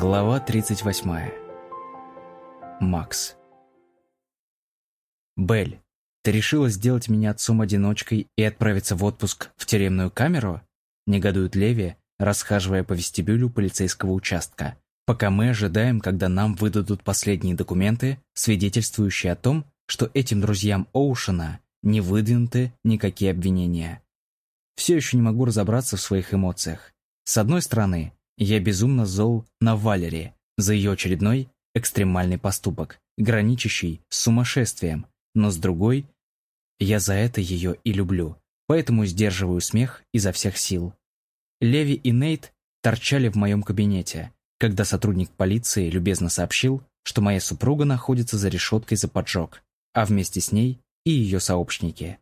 Глава 38. Макс. Белль, ты решила сделать меня отцом-одиночкой и отправиться в отпуск в тюремную камеру? Негодует Леви, расхаживая по вестибюлю полицейского участка, пока мы ожидаем, когда нам выдадут последние документы, свидетельствующие о том, что этим друзьям Оушена не выдвинуты никакие обвинения. Все еще не могу разобраться в своих эмоциях. С одной стороны, я безумно зол на Валери за ее очередной экстремальный поступок, граничащий с сумасшествием, но с другой, я за это ее и люблю, поэтому сдерживаю смех изо всех сил. Леви и Нейт торчали в моем кабинете, когда сотрудник полиции любезно сообщил, что моя супруга находится за решеткой за поджог, а вместе с ней и ее сообщники.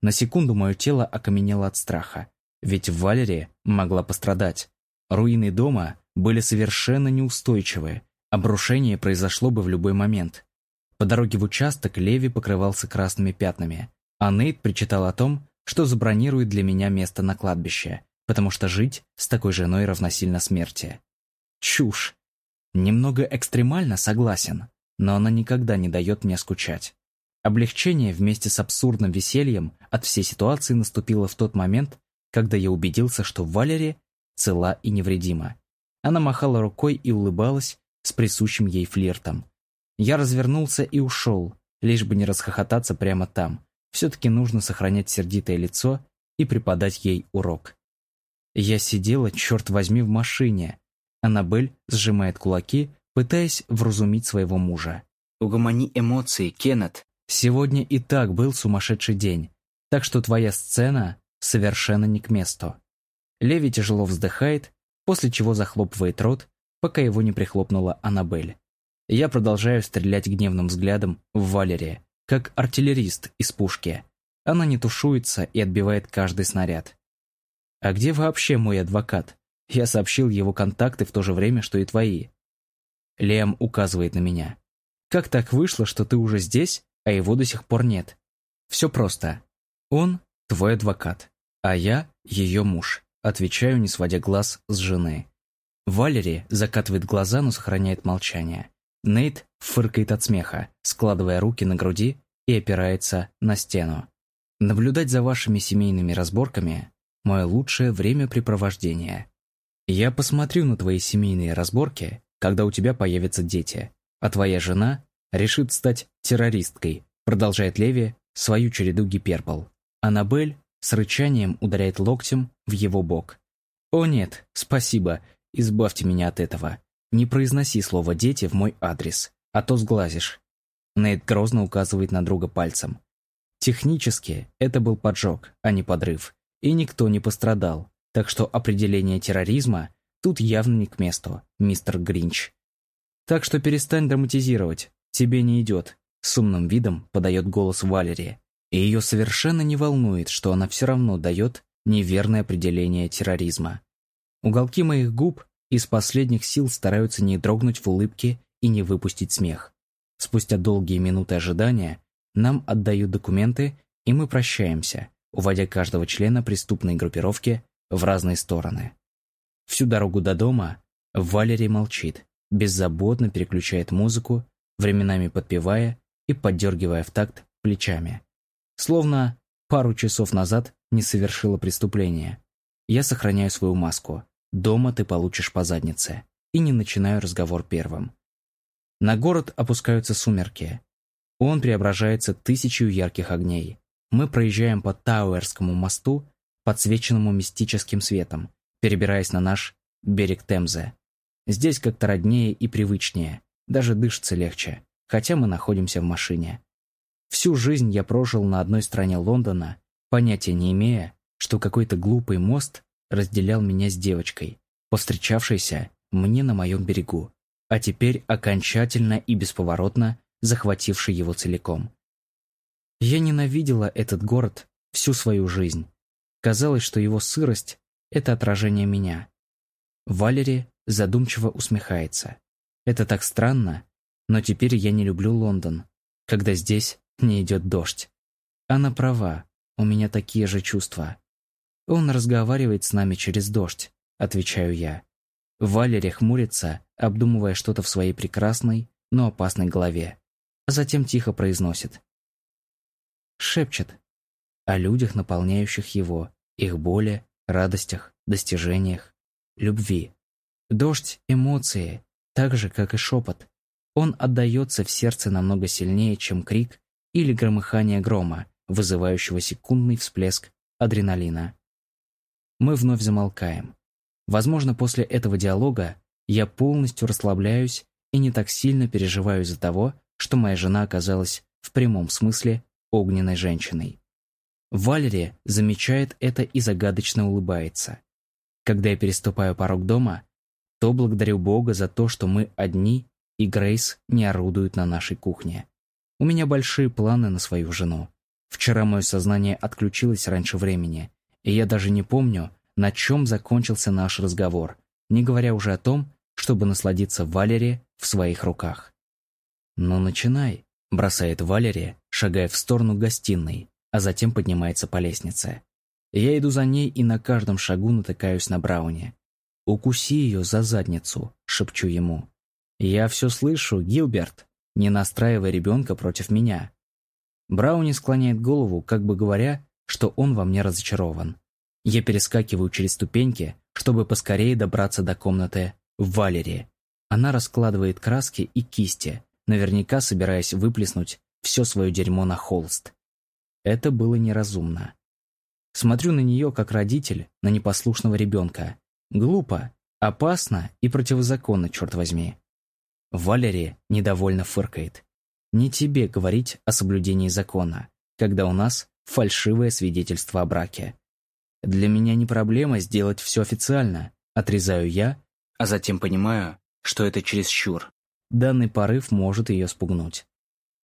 На секунду мое тело окаменело от страха, ведь Валерия могла пострадать, Руины дома были совершенно неустойчивы. Обрушение произошло бы в любой момент. По дороге в участок Леви покрывался красными пятнами, а Нейт причитал о том, что забронирует для меня место на кладбище, потому что жить с такой женой равносильно смерти. Чушь. Немного экстремально, согласен, но она никогда не дает мне скучать. Облегчение вместе с абсурдным весельем от всей ситуации наступило в тот момент, когда я убедился, что Валери цела и невредима. Она махала рукой и улыбалась с присущим ей флиртом. Я развернулся и ушел, лишь бы не расхохотаться прямо там. Все-таки нужно сохранять сердитое лицо и преподать ей урок. Я сидела, черт возьми, в машине. Аннабель сжимает кулаки, пытаясь вразумить своего мужа. «Угомони эмоции, Кеннет!» «Сегодня и так был сумасшедший день, так что твоя сцена совершенно не к месту». Леви тяжело вздыхает, после чего захлопывает рот, пока его не прихлопнула Аннабель. Я продолжаю стрелять гневным взглядом в Валерия, как артиллерист из пушки. Она не тушуется и отбивает каждый снаряд. «А где вообще мой адвокат? Я сообщил его контакты в то же время, что и твои». Лем указывает на меня. «Как так вышло, что ты уже здесь, а его до сих пор нет?» «Все просто. Он твой адвокат, а я ее муж. Отвечаю, не сводя глаз с жены. Валери закатывает глаза, но сохраняет молчание. Нейт фыркает от смеха, складывая руки на груди и опирается на стену. Наблюдать за вашими семейными разборками – мое лучшее времяпрепровождение. Я посмотрю на твои семейные разборки, когда у тебя появятся дети, а твоя жена решит стать террористкой, продолжает Леви свою череду гипербол. Аннабель с рычанием ударяет локтем в его бок. «О нет, спасибо, избавьте меня от этого. Не произноси слово «дети» в мой адрес, а то сглазишь». Нейт грозно указывает на друга пальцем. Технически это был поджог, а не подрыв, и никто не пострадал, так что определение терроризма тут явно не к месту, мистер Гринч. Так что перестань драматизировать, тебе не идет, с умным видом подает голос Валерия и ее совершенно не волнует, что она все равно дает неверное определение терроризма. Уголки моих губ из последних сил стараются не дрогнуть в улыбке и не выпустить смех. Спустя долгие минуты ожидания нам отдают документы, и мы прощаемся, уводя каждого члена преступной группировки в разные стороны. Всю дорогу до дома Валерий молчит, беззаботно переключает музыку, временами подпевая и поддергивая в такт плечами. Словно пару часов назад не совершила преступление. Я сохраняю свою маску. Дома ты получишь по заднице. И не начинаю разговор первым. На город опускаются сумерки. Он преображается тысячью ярких огней. Мы проезжаем по Тауэрскому мосту, подсвеченному мистическим светом, перебираясь на наш берег Темзы. Здесь как-то роднее и привычнее, даже дышится легче, хотя мы находимся в машине. Всю жизнь я прожил на одной стороне Лондона, понятия не имея, что какой-то глупый мост разделял меня с девочкой, повстречавшейся мне на моем берегу, а теперь окончательно и бесповоротно захвативший его целиком. Я ненавидела этот город всю свою жизнь. Казалось, что его сырость — это отражение меня. Валери задумчиво усмехается. Это так странно, но теперь я не люблю Лондон, когда здесь не идет дождь. Она права, у меня такие же чувства. Он разговаривает с нами через дождь, отвечаю я. Валерия хмурится, обдумывая что-то в своей прекрасной, но опасной голове, а затем тихо произносит. Шепчет о людях, наполняющих его, их боли, радостях, достижениях, любви. Дождь – эмоции, так же, как и шепот. Он отдается в сердце намного сильнее, чем крик или громыхание грома, вызывающего секундный всплеск адреналина. Мы вновь замолкаем. Возможно, после этого диалога я полностью расслабляюсь и не так сильно переживаю из-за того, что моя жена оказалась в прямом смысле огненной женщиной. Валерия замечает это и загадочно улыбается. Когда я переступаю порог дома, то благодарю Бога за то, что мы одни, и Грейс не орудует на нашей кухне. У меня большие планы на свою жену. Вчера мое сознание отключилось раньше времени, и я даже не помню, на чем закончился наш разговор, не говоря уже о том, чтобы насладиться Валере в своих руках. «Ну, начинай», — бросает Валерия, шагая в сторону гостиной, а затем поднимается по лестнице. Я иду за ней и на каждом шагу натыкаюсь на Брауни. «Укуси ее за задницу», — шепчу ему. «Я все слышу, Гилберт. Не настраивай ребенка против меня». Брауни склоняет голову, как бы говоря, что он во мне разочарован. Я перескакиваю через ступеньки, чтобы поскорее добраться до комнаты Валери. Она раскладывает краски и кисти, наверняка собираясь выплеснуть все свое дерьмо на холст. Это было неразумно. Смотрю на нее как родитель на непослушного ребенка. Глупо, опасно и противозаконно, черт возьми. Валерия недовольно фыркает. Не тебе говорить о соблюдении закона, когда у нас фальшивое свидетельство о браке. Для меня не проблема сделать все официально, отрезаю я, а затем понимаю, что это чересчур. Данный порыв может ее спугнуть.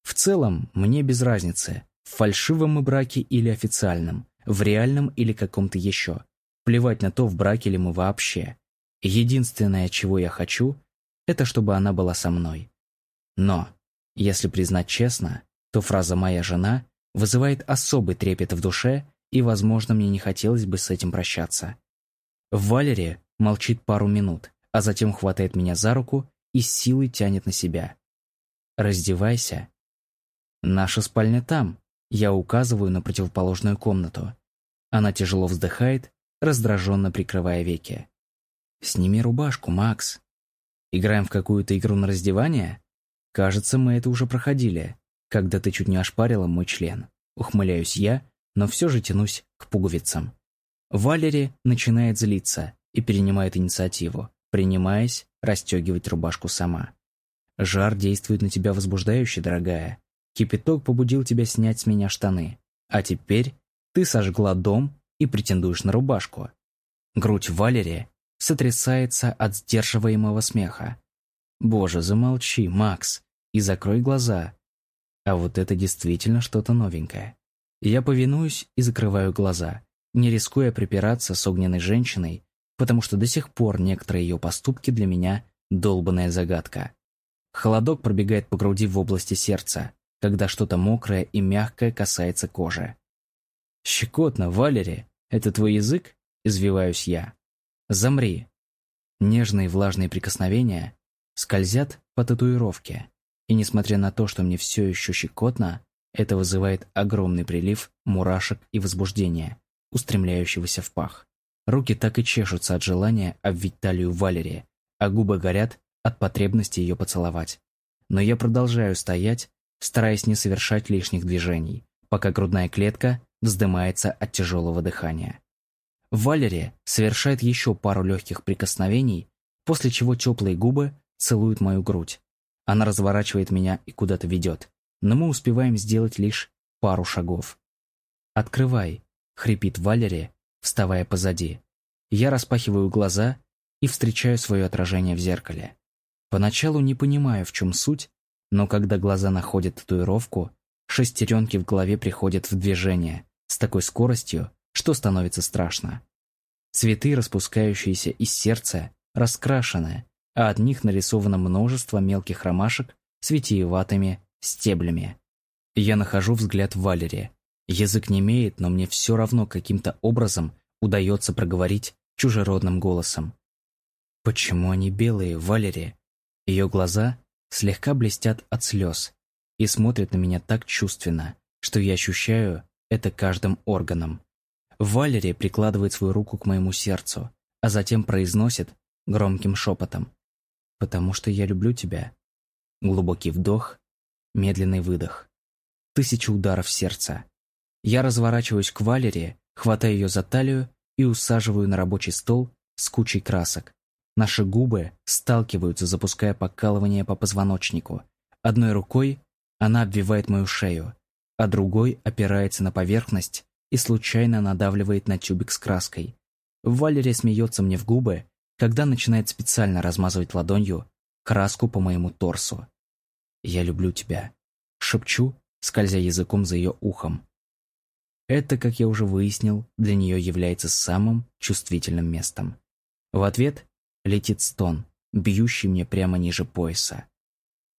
В целом, мне без разницы, в фальшивом мы браке или официальном, в реальном или каком-то еще. Плевать на то, в браке ли мы вообще. Единственное, чего я хочу, это чтобы она была со мной. Но, если признать честно, то фраза «моя жена» вызывает особый трепет в душе, и, возможно, мне не хотелось бы с этим прощаться. Валерия молчит пару минут, а затем хватает меня за руку и силой тянет на себя. «Раздевайся». «Наша спальня там», я указываю на противоположную комнату. Она тяжело вздыхает, раздраженно прикрывая веки. «Сними рубашку, Макс. Играем в какую-то игру на раздевание? Кажется, мы это уже проходили, когда ты чуть не ошпарила мой член. Ухмыляюсь я, но все же тянусь к пуговицам. Валери начинает злиться и перенимает инициативу, принимаясь расстегивать рубашку сама. Жар действует на тебя возбуждающе, дорогая. Кипяток побудил тебя снять с меня штаны. А теперь ты сожгла дом и претендуешь на рубашку. Грудь Валерия сотрясается от сдерживаемого смеха. Боже, замолчи, Макс, и закрой глаза. А вот это действительно что-то новенькое. Я повинуюсь и закрываю глаза, не рискуя припираться с огненной женщиной, потому что до сих пор некоторые ее поступки для меня долбанная загадка. Холодок пробегает по груди в области сердца, когда что-то мокрое и мягкое касается кожи. «Щекотно, Валери, это твой язык?» – извиваюсь я. «Замри». Нежные влажные прикосновения скользят по татуировке, и несмотря на то, что мне все еще щекотно, это вызывает огромный прилив мурашек и возбуждения, устремляющегося в пах. Руки так и чешутся от желания обвить талию Валерии, а губы горят от потребности ее поцеловать. Но я продолжаю стоять, стараясь не совершать лишних движений, пока грудная клетка вздымается от тяжелого дыхания. Валерия совершает еще пару легких прикосновений, после чего теплые губы целуют мою грудь. Она разворачивает меня и куда-то ведет, но мы успеваем сделать лишь пару шагов. «Открывай», — хрипит Валерия, вставая позади. Я распахиваю глаза и встречаю свое отражение в зеркале. Поначалу не понимаю, в чем суть, но когда глаза находят татуировку, шестеренки в голове приходят в движение с такой скоростью, что становится страшно. Цветы, распускающиеся из сердца, раскрашены, а от них нарисовано множество мелких ромашек с витиеватыми стеблями. Я нахожу взгляд в Валере. Язык не имеет, но мне все равно каким-то образом удается проговорить чужеродным голосом. «Почему они белые, Валерия? Ее глаза слегка блестят от слез и смотрят на меня так чувственно, что я ощущаю это каждым органом. Валерия прикладывает свою руку к моему сердцу, а затем произносит громким шепотом. «Потому что я люблю тебя». Глубокий вдох, медленный выдох. Тысяча ударов сердца. Я разворачиваюсь к Валерии, хватаю ее за талию и усаживаю на рабочий стол с кучей красок. Наши губы сталкиваются, запуская покалывание по позвоночнику. Одной рукой она обвивает мою шею, а другой опирается на поверхность и случайно надавливает на тюбик с краской. Валерия смеется мне в губы, когда начинает специально размазывать ладонью краску по моему торсу. «Я люблю тебя», — шепчу, скользя языком за ее ухом. Это, как я уже выяснил, для нее является самым чувствительным местом. В ответ летит стон, бьющий мне прямо ниже пояса.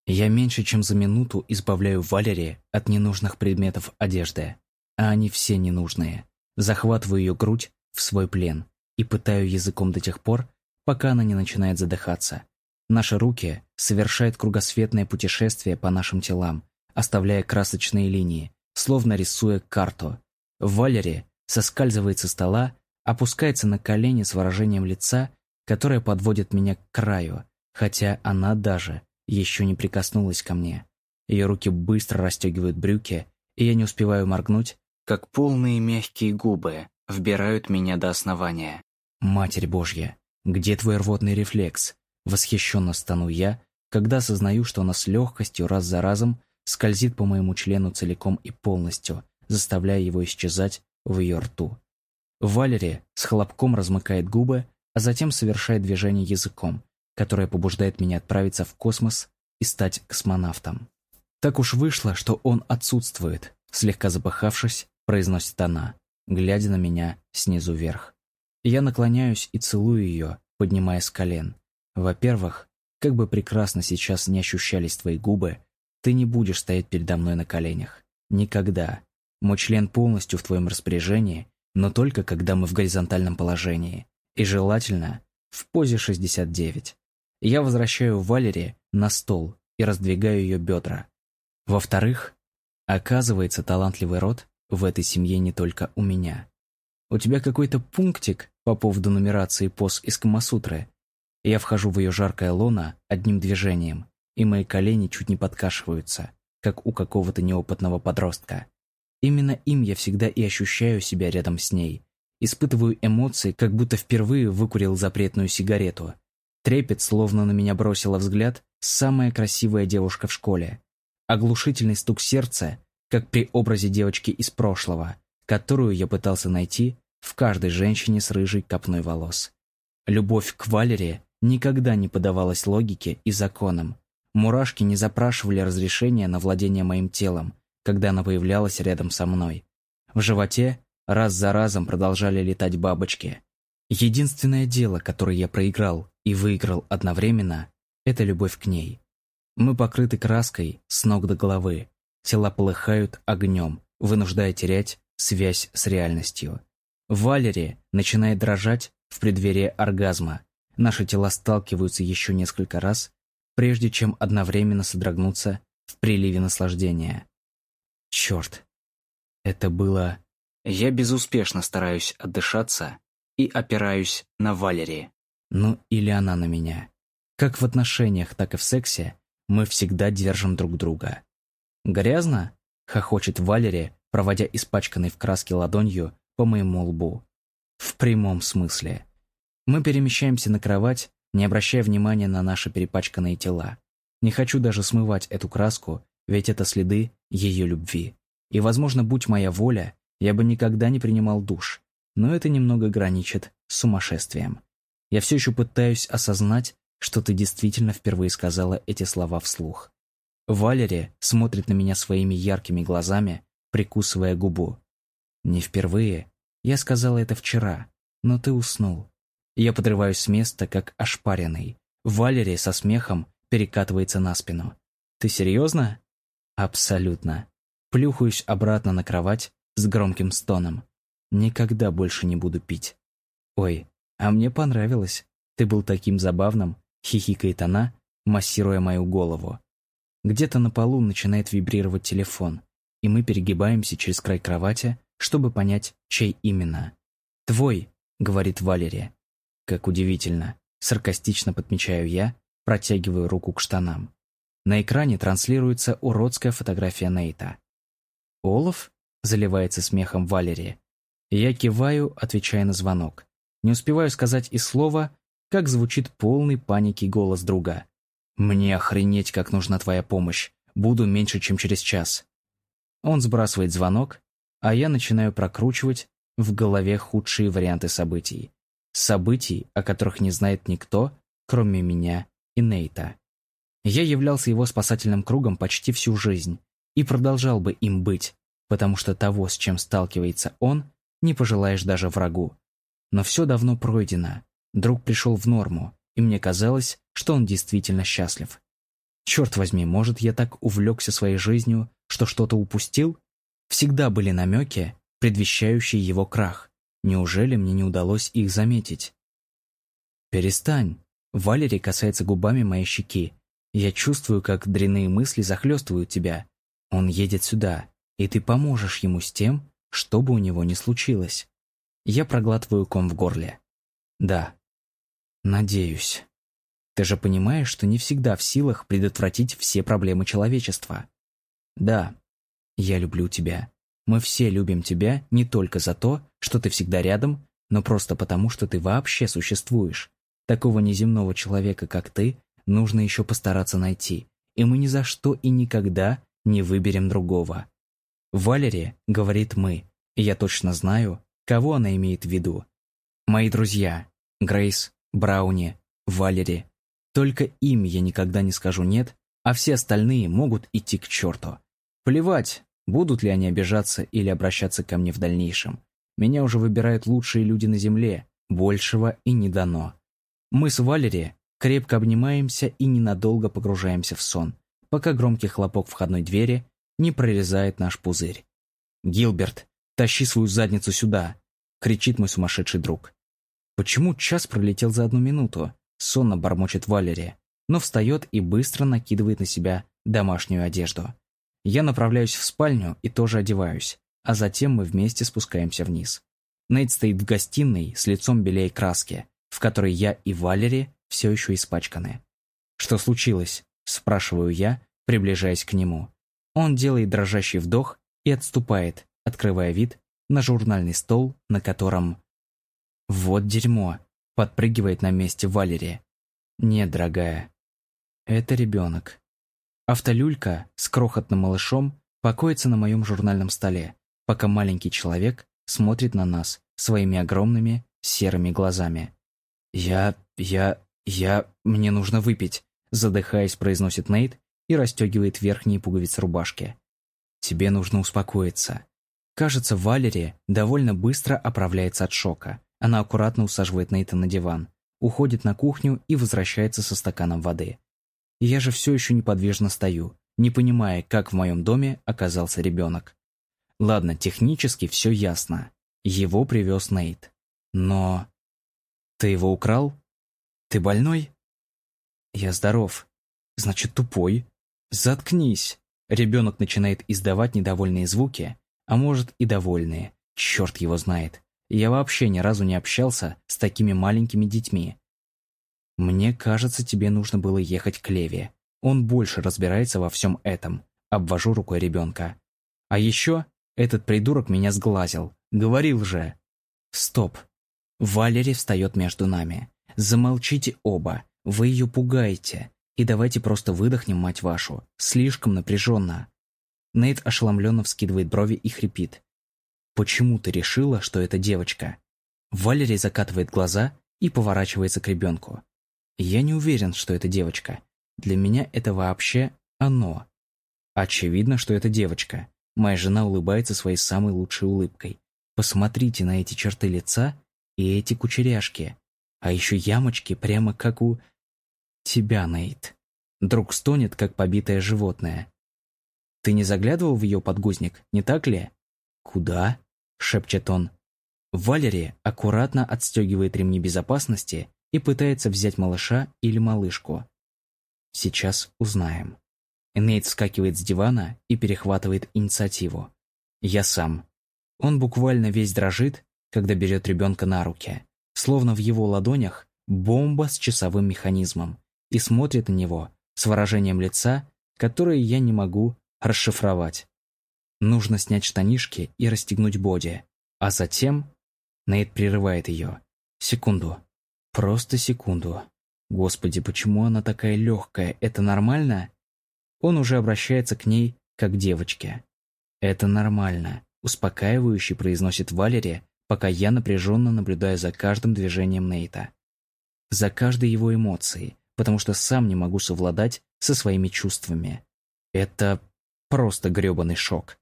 Я меньше чем за минуту избавляю Валерии от ненужных предметов одежды, а они все ненужные. Захватываю ее грудь в свой плен и пытаю языком до тех пор, пока она не начинает задыхаться. Наши руки совершают кругосветное путешествие по нашим телам, оставляя красочные линии, словно рисуя карту. Валери соскальзывает со стола, опускается на колени с выражением лица, которое подводит меня к краю, хотя она даже еще не прикоснулась ко мне. Ее руки быстро расстегивают брюки, и я не успеваю моргнуть, как полные мягкие губы вбирают меня до основания. «Матерь Божья, где твой рвотный рефлекс?» Восхищенно стану я, когда осознаю, что она с легкостью раз за разом скользит по моему члену целиком и полностью, заставляя его исчезать в ее рту. Валерия с хлопком размыкает губы, а затем совершает движение языком, которое побуждает меня отправиться в космос и стать космонавтом. Так уж вышло, что он отсутствует, слегка запыхавшись, произносит она, глядя на меня снизу вверх. Я наклоняюсь и целую ее, поднимая с колен. Во-первых, как бы прекрасно сейчас не ощущались твои губы, ты не будешь стоять передо мной на коленях. Никогда. Мой член полностью в твоем распоряжении, но только когда мы в горизонтальном положении. И желательно в позе 69. Я возвращаю Валери на стол и раздвигаю ее бедра. Во-вторых, оказывается, талантливый род в этой семье не только у меня. У тебя какой-то пунктик по поводу нумерации поз из Камасутры. Я вхожу в ее жаркое лоно одним движением, и мои колени чуть не подкашиваются, как у какого-то неопытного подростка. Именно им я всегда и ощущаю себя рядом с ней. Испытываю эмоции, как будто впервые выкурил запретную сигарету. Трепет, словно на меня бросила взгляд самая красивая девушка в школе. Оглушительный стук сердца, как при образе девочки из прошлого, которую я пытался найти в каждой женщине с рыжей копной волос. Любовь к Валере никогда не подавалась логике и законам. Мурашки не запрашивали разрешения на владение моим телом, когда она появлялась рядом со мной. В животе раз за разом продолжали летать бабочки. Единственное дело, которое я проиграл и выиграл одновременно, это любовь к ней. Мы покрыты краской с ног до головы, тела полыхают огнем, вынуждая терять связь с реальностью. Валери начинает дрожать в преддверии оргазма, Наши тела сталкиваются еще несколько раз, прежде чем одновременно содрогнуться в приливе наслаждения. Черт. Это было... Я безуспешно стараюсь отдышаться и опираюсь на Валерии. Ну или она на меня. Как в отношениях, так и в сексе мы всегда держим друг друга. «Грязно?» — хохочет Валерия, проводя испачканной в краске ладонью по моему лбу. В прямом смысле. Мы перемещаемся на кровать, не обращая внимания на наши перепачканные тела. Не хочу даже смывать эту краску, ведь это следы ее любви. И, возможно, будь моя воля, я бы никогда не принимал душ. Но это немного граничит с сумасшествием. Я все еще пытаюсь осознать, что ты действительно впервые сказала эти слова вслух. Валерия смотрит на меня своими яркими глазами, прикусывая губу. Не впервые. Я сказала это вчера, но ты уснул. Я подрываюсь с места, как ошпаренный. Валерия со смехом перекатывается на спину. «Ты серьезно?» «Абсолютно». Плюхаюсь обратно на кровать с громким стоном. Никогда больше не буду пить. «Ой, а мне понравилось. Ты был таким забавным», — хихикает она, массируя мою голову. Где-то на полу начинает вибрировать телефон, и мы перегибаемся через край кровати, чтобы понять, чей именно. «Твой», — говорит Валерия. Как удивительно. Саркастично подмечаю я, протягиваю руку к штанам. На экране транслируется уродская фотография Нейта. «Олаф?» — заливается смехом Валерия. Я киваю, отвечая на звонок. Не успеваю сказать и слова, как звучит полный паники голос друга. «Мне охренеть, как нужна твоя помощь. Буду меньше, чем через час». Он сбрасывает звонок, а я начинаю прокручивать в голове худшие варианты событий. Событий, о которых не знает никто, кроме меня и Нейта. Я являлся его спасательным кругом почти всю жизнь и продолжал бы им быть, потому что того, с чем сталкивается он, не пожелаешь даже врагу. Но все давно пройдено. Друг пришел в норму, и мне казалось, что он действительно счастлив. Черт возьми, может, я так увлекся своей жизнью, что что-то упустил? Всегда были намеки, предвещающие его крах. Неужели мне не удалось их заметить? «Перестань!» Валерий касается губами моей щеки. Я чувствую, как дрянные мысли захлестывают тебя. Он едет сюда, и ты поможешь ему с тем, что бы у него ни случилось. Я проглатываю ком в горле. Да. Надеюсь. Ты же понимаешь, что не всегда в силах предотвратить все проблемы человечества. Да. Я люблю тебя. Мы все любим тебя не только за то, что ты всегда рядом, но просто потому, что ты вообще существуешь. Такого неземного человека, как ты, нужно еще постараться найти, и мы ни за что и никогда не выберем другого. Валери говорит «мы», и я точно знаю, кого она имеет в виду. Мои друзья – Грейс, Брауни, Валери. Только им я никогда не скажу «нет», а все остальные могут идти к черту. Плевать, Будут ли они обижаться или обращаться ко мне в дальнейшем? Меня уже выбирают лучшие люди на земле, большего и не дано. Мы с Валери крепко обнимаемся и ненадолго погружаемся в сон, пока громкий хлопок входной двери не прорезает наш пузырь. «Гилберт, тащи свою задницу сюда!» — кричит мой сумасшедший друг. Почему час пролетел за одну минуту? Сонно бормочет Валери, но встает и быстро накидывает на себя домашнюю одежду. Я направляюсь в спальню и тоже одеваюсь, а затем мы вместе спускаемся вниз. Нейт стоит в гостиной с лицом белее краски, в которой я и Валери все еще испачканы. «Что случилось?» – спрашиваю я, приближаясь к нему. Он делает дрожащий вдох и отступает, открывая вид на журнальный стол, на котором... «Вот дерьмо!» – подпрыгивает на месте Валери. «Нет, дорогая, это ребенок». Автолюлька с крохотным малышом покоится на моем журнальном столе, пока маленький человек смотрит на нас своими огромными серыми глазами. «Я... я... я... мне нужно выпить», задыхаясь, произносит Нейт и расстегивает верхние пуговицы рубашки. «Тебе нужно успокоиться». Кажется, Валери довольно быстро оправляется от шока. Она аккуратно усаживает Нейта на диван, уходит на кухню и возвращается со стаканом воды. Я же все еще неподвижно стою, не понимая, как в моем доме оказался ребенок. Ладно, технически все ясно. Его привез Нейт. Но... Ты его украл? Ты больной? Я здоров. Значит, тупой. Заткнись. Ребенок начинает издавать недовольные звуки, а может и довольные. Черт его знает. Я вообще ни разу не общался с такими маленькими детьми. «Мне кажется, тебе нужно было ехать к Леве. Он больше разбирается во всем этом», — обвожу рукой ребенка. «А еще этот придурок меня сглазил. Говорил же». «Стоп». Валери встает между нами. «Замолчите оба. Вы ее пугаете. И давайте просто выдохнем, мать вашу. Слишком напряженно». Нейт ошеломленно вскидывает брови и хрипит. «Почему ты решила, что это девочка?» Валерий закатывает глаза и поворачивается к ребенку. Я не уверен, что это девочка. Для меня это вообще оно. Очевидно, что это девочка. Моя жена улыбается своей самой лучшей улыбкой. Посмотрите на эти черты лица и эти кучеряшки. А еще ямочки прямо как у... тебя, Нейт. Друг стонет, как побитое животное. Ты не заглядывал в ее подгузник, не так ли? Куда? Шепчет он. Валерия аккуратно отстегивает ремни безопасности и пытается взять малыша или малышку. Сейчас узнаем. Нейт вскакивает с дивана и перехватывает инициативу. Я сам. Он буквально весь дрожит, когда берет ребенка на руки, словно в его ладонях бомба с часовым механизмом, и смотрит на него с выражением лица, которое я не могу расшифровать. Нужно снять штанишки и расстегнуть боди, а затем... Нейт прерывает ее. Секунду. Просто секунду. Господи, почему она такая легкая? Это нормально? Он уже обращается к ней, как к девочке. Это нормально, успокаивающе произносит Валерия, пока я напряженно наблюдаю за каждым движением Нейта. За каждой его эмоцией, потому что сам не могу совладать со своими чувствами. Это просто грёбаный шок.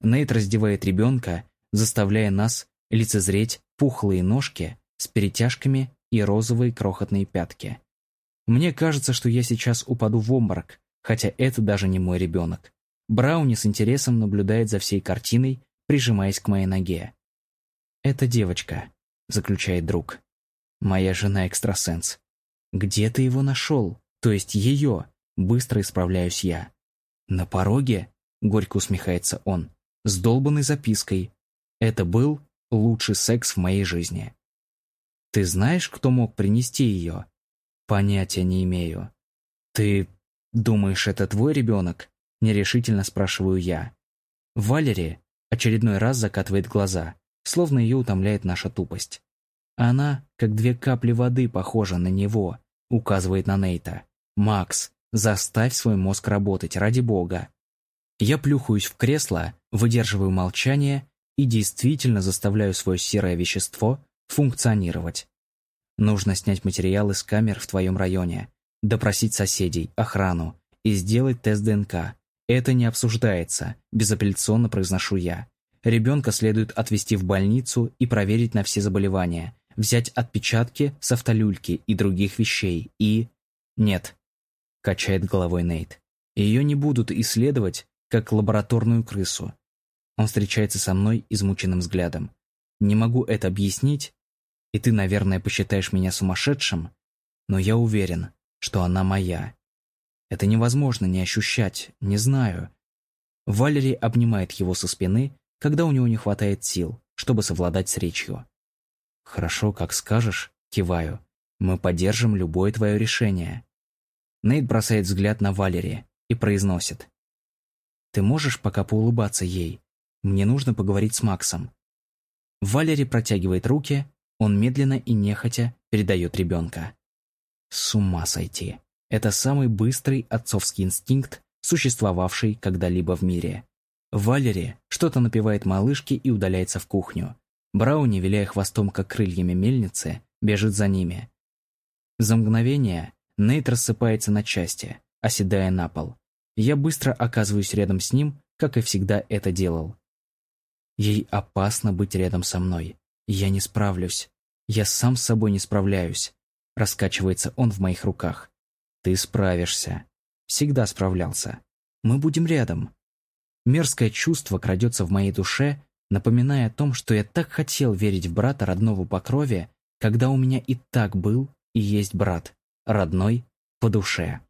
Нейт раздевает ребенка, заставляя нас лицезреть пухлые ножки с перетяжками и розовые крохотные пятки. Мне кажется, что я сейчас упаду в обморок, хотя это даже не мой ребенок. Брауни с интересом наблюдает за всей картиной, прижимаясь к моей ноге. «Это девочка», — заключает друг. «Моя жена экстрасенс. Где ты его нашел? То есть ее?» Быстро исправляюсь я. «На пороге?» — горько усмехается он. «С долбанной запиской. Это был лучший секс в моей жизни». «Ты знаешь, кто мог принести ее?» «Понятия не имею». «Ты думаешь, это твой ребенок?» — нерешительно спрашиваю я. Валери очередной раз закатывает глаза, словно ее утомляет наша тупость. Она, как две капли воды, похожа на него, указывает на Нейта. «Макс, заставь свой мозг работать, ради бога». Я плюхаюсь в кресло, выдерживаю молчание и действительно заставляю свое серое вещество функционировать. Нужно снять материалы с камер в твоем районе, допросить соседей, охрану и сделать тест ДНК. Это не обсуждается, безапелляционно произношу я. Ребенка следует отвезти в больницу и проверить на все заболевания, взять отпечатки с автолюльки и других вещей и... Нет, качает головой Нейт. Ее не будут исследовать, как лабораторную крысу. Он встречается со мной измученным взглядом. Не могу это объяснить, и ты, наверное, посчитаешь меня сумасшедшим, но я уверен, что она моя. Это невозможно не ощущать, не знаю. Валерий обнимает его со спины, когда у него не хватает сил, чтобы совладать с речью. «Хорошо, как скажешь», — киваю. «Мы поддержим любое твое решение». Нейт бросает взгляд на Валери и произносит. «Ты можешь пока поулыбаться ей? Мне нужно поговорить с Максом». Валери протягивает руки, он медленно и нехотя передает ребенка. С ума сойти. Это самый быстрый отцовский инстинкт, существовавший когда-либо в мире. Валери что-то напевает малышке и удаляется в кухню. Брауни, виляя хвостом, как крыльями мельницы, бежит за ними. За мгновение Нейт рассыпается на части, оседая на пол. Я быстро оказываюсь рядом с ним, как и всегда это делал. Ей опасно быть рядом со мной. Я не справлюсь. Я сам с собой не справляюсь. Раскачивается он в моих руках. Ты справишься. Всегда справлялся. Мы будем рядом. Мерзкое чувство крадется в моей душе, напоминая о том, что я так хотел верить в брата родного по крови, когда у меня и так был и есть брат, родной по душе.